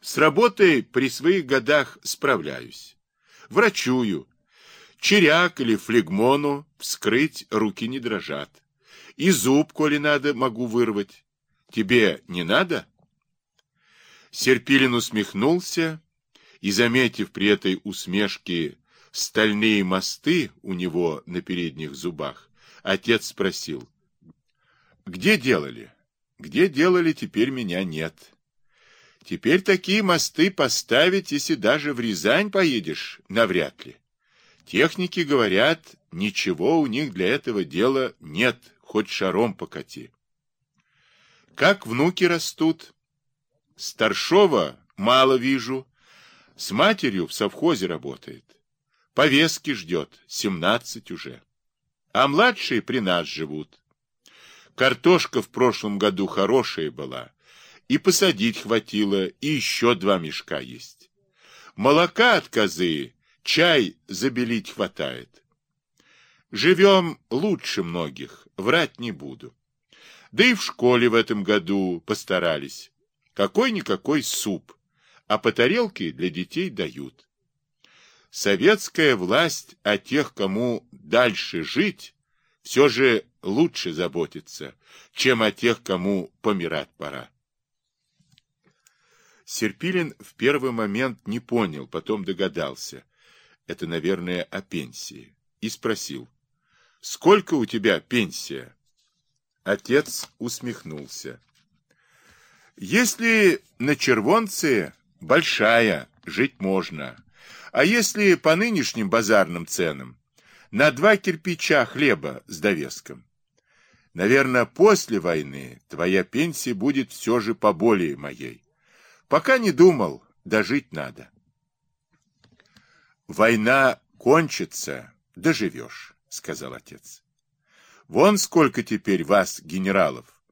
С работой при своих годах справляюсь. Врачую. Черяк или флегмону вскрыть руки не дрожат. И зуб, коли надо, могу вырвать. Тебе не надо? Серпилин усмехнулся и, заметив при этой усмешке стальные мосты у него на передних зубах, отец спросил, «Где делали?» «Где делали, теперь меня нет». Теперь такие мосты поставить, если даже в Рязань поедешь, навряд ли. Техники говорят, ничего у них для этого дела нет, хоть шаром покати. Как внуки растут? Старшова мало вижу. С матерью в совхозе работает. Повестки ждет, семнадцать уже. А младшие при нас живут. Картошка в прошлом году хорошая была. И посадить хватило, и еще два мешка есть. Молока от козы, чай забелить хватает. Живем лучше многих, врать не буду. Да и в школе в этом году постарались. Какой-никакой суп, а по тарелке для детей дают. Советская власть о тех, кому дальше жить, все же лучше заботится, чем о тех, кому помирать пора. Серпилин в первый момент не понял, потом догадался. Это, наверное, о пенсии. И спросил, «Сколько у тебя пенсия?» Отец усмехнулся. «Если на червонце большая, жить можно. А если по нынешним базарным ценам, на два кирпича хлеба с довеском. Наверное, после войны твоя пенсия будет все же поболее моей. Пока не думал, дожить надо. Война кончится, доживешь, сказал отец. Вон сколько теперь вас, генералов.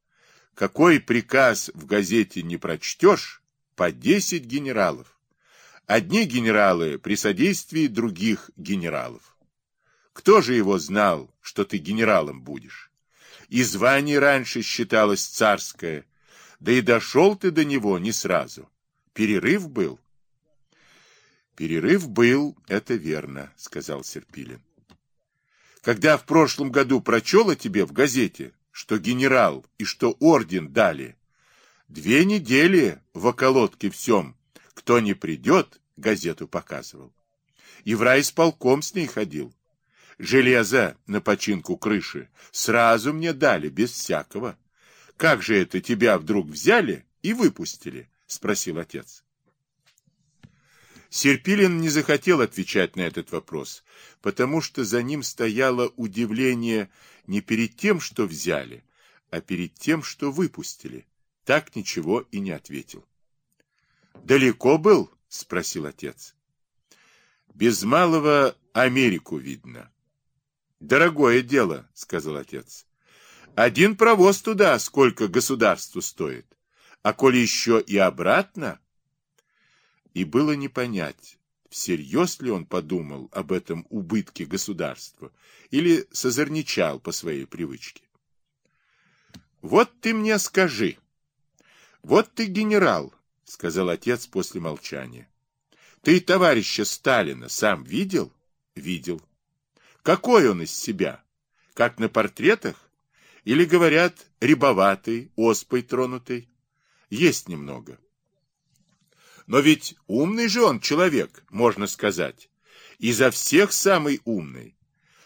Какой приказ в газете не прочтешь, по десять генералов. Одни генералы при содействии других генералов. Кто же его знал, что ты генералом будешь? И звание раньше считалось царское, да и дошел ты до него не сразу. Перерыв был. Перерыв был, это верно, сказал Серпилин. Когда в прошлом году прочел о тебе в газете, что генерал и что орден дали, две недели в околотке всем, кто не придет, газету показывал. И в райисполком с ней ходил железо на починку крыши. Сразу мне дали, без всякого. Как же это тебя вдруг взяли и выпустили? Спросил отец. Серпилин не захотел отвечать на этот вопрос, потому что за ним стояло удивление не перед тем, что взяли, а перед тем, что выпустили. Так ничего и не ответил. «Далеко был?» — спросил отец. «Без малого Америку видно». Дорогое дело, сказал отец. Один провоз туда сколько государству стоит. А коли еще и обратно? И было не понять, всерьез ли он подумал об этом убытке государства или созерничал по своей привычке. Вот ты мне скажи. Вот ты генерал, сказал отец после молчания. Ты товарища Сталина сам видел? Видел. Какой он из себя? Как на портретах? Или, говорят, рябоватый, оспой тронутый? Есть немного. Но ведь умный же он человек, можно сказать. Изо всех самый умный.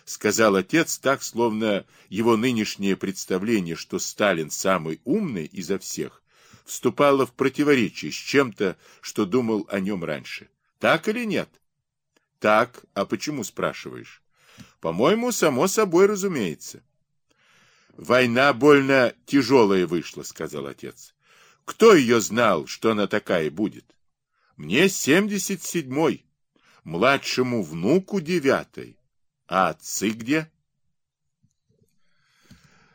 Сказал отец так, словно его нынешнее представление, что Сталин самый умный изо всех, вступало в противоречие с чем-то, что думал о нем раньше. Так или нет? Так, а почему спрашиваешь? По-моему, само собой разумеется. Война больно тяжелая вышла, сказал отец. Кто ее знал, что она такая будет? Мне семьдесят седьмой, младшему внуку девятой. А отцы где?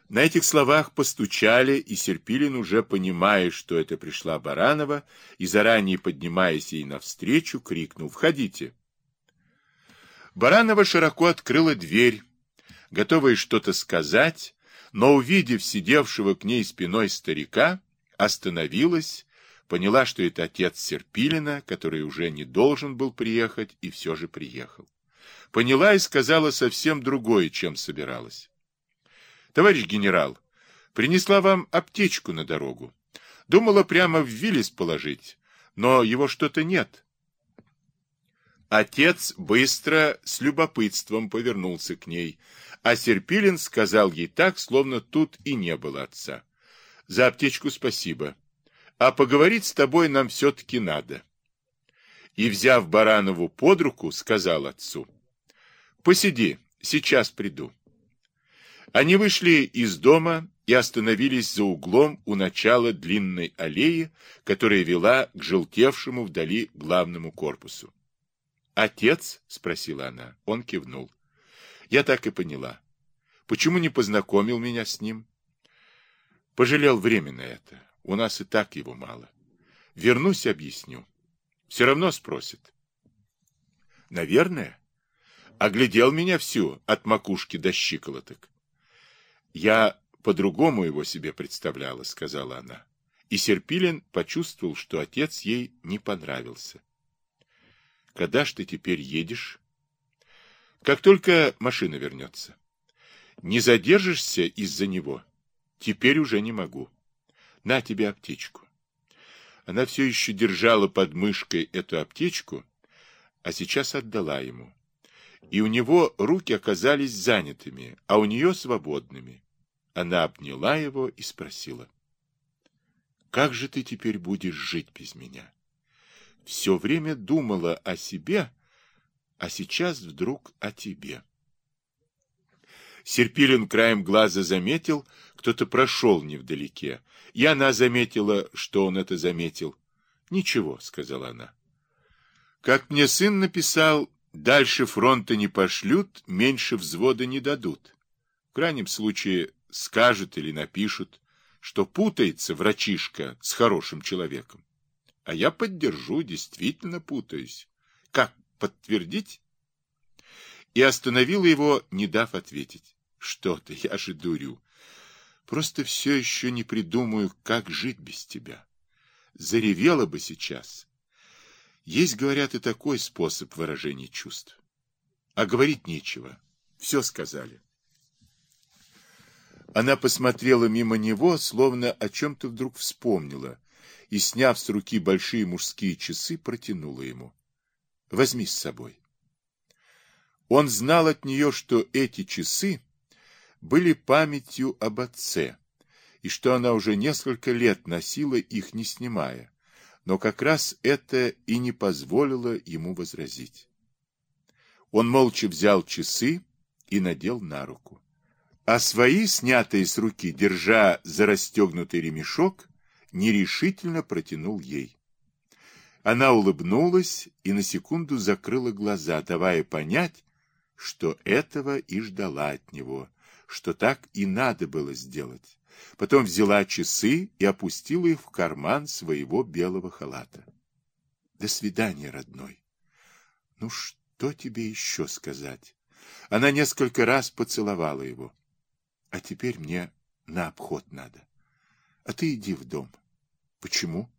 На этих словах постучали, и Серпилин, уже понимая, что это пришла Баранова, и заранее поднимаясь ей навстречу, крикнул «Входите!» Баранова широко открыла дверь, готовая что-то сказать, но, увидев сидевшего к ней спиной старика, остановилась, Поняла, что это отец Серпилина, который уже не должен был приехать, и все же приехал. Поняла и сказала совсем другое, чем собиралась. Товарищ генерал, принесла вам аптечку на дорогу. Думала прямо в Виллис положить, но его что-то нет. Отец быстро, с любопытством повернулся к ней, а Серпилин сказал ей так, словно тут и не было отца. «За аптечку спасибо, а поговорить с тобой нам все-таки надо». И, взяв Баранову под руку, сказал отцу, «Посиди, сейчас приду». Они вышли из дома и остановились за углом у начала длинной аллеи, которая вела к желтевшему вдали главному корпусу. «Отец?» — спросила она. Он кивнул. «Я так и поняла. Почему не познакомил меня с ним?» «Пожалел время на это. У нас и так его мало. Вернусь, объясню. Все равно спросит». «Наверное. Оглядел меня всю, от макушки до щиколоток». «Я по-другому его себе представляла», — сказала она. И Серпилин почувствовал, что отец ей не понравился. Когда ж ты теперь едешь? Как только машина вернется. Не задержишься из-за него? Теперь уже не могу. На тебе аптечку. Она все еще держала под мышкой эту аптечку, а сейчас отдала ему. И у него руки оказались занятыми, а у нее свободными. Она обняла его и спросила. «Как же ты теперь будешь жить без меня?» Все время думала о себе, а сейчас вдруг о тебе. Серпилин краем глаза заметил, кто-то прошел невдалеке, и она заметила, что он это заметил. «Ничего», — сказала она. «Как мне сын написал, дальше фронта не пошлют, меньше взвода не дадут. В крайнем случае скажут или напишут, что путается врачишка с хорошим человеком. А я поддержу, действительно путаюсь. Как подтвердить? И остановила его, не дав ответить. Что ты, я же дурю. Просто все еще не придумаю, как жить без тебя. Заревела бы сейчас. Есть, говорят, и такой способ выражения чувств. А говорить нечего. Все сказали. Она посмотрела мимо него, словно о чем-то вдруг вспомнила, и, сняв с руки большие мужские часы, протянула ему. «Возьми с собой». Он знал от нее, что эти часы были памятью об отце, и что она уже несколько лет носила их, не снимая, но как раз это и не позволило ему возразить. Он молча взял часы и надел на руку. А свои, снятые с руки, держа за расстегнутый ремешок, нерешительно протянул ей. Она улыбнулась и на секунду закрыла глаза, давая понять, что этого и ждала от него, что так и надо было сделать. Потом взяла часы и опустила их в карман своего белого халата. До свидания, родной. Ну что тебе еще сказать? Она несколько раз поцеловала его. А теперь мне на обход надо. А ты иди в дом. Почему?